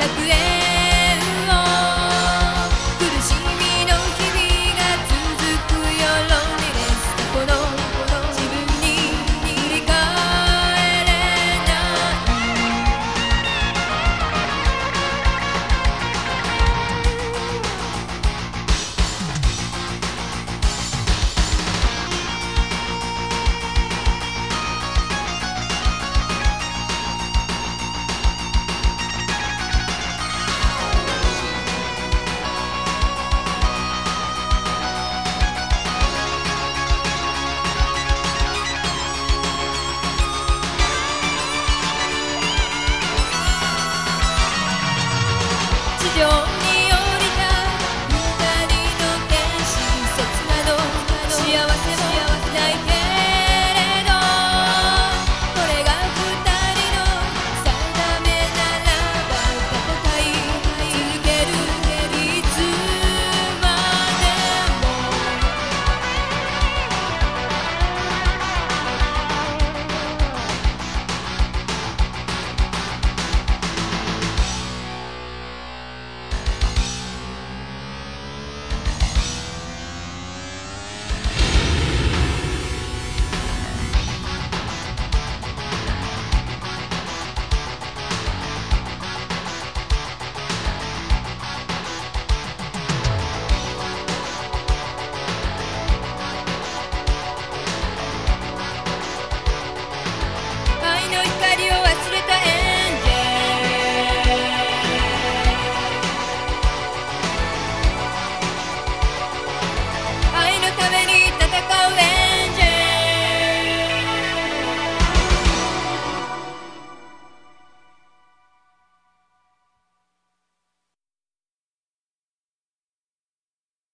La cuidé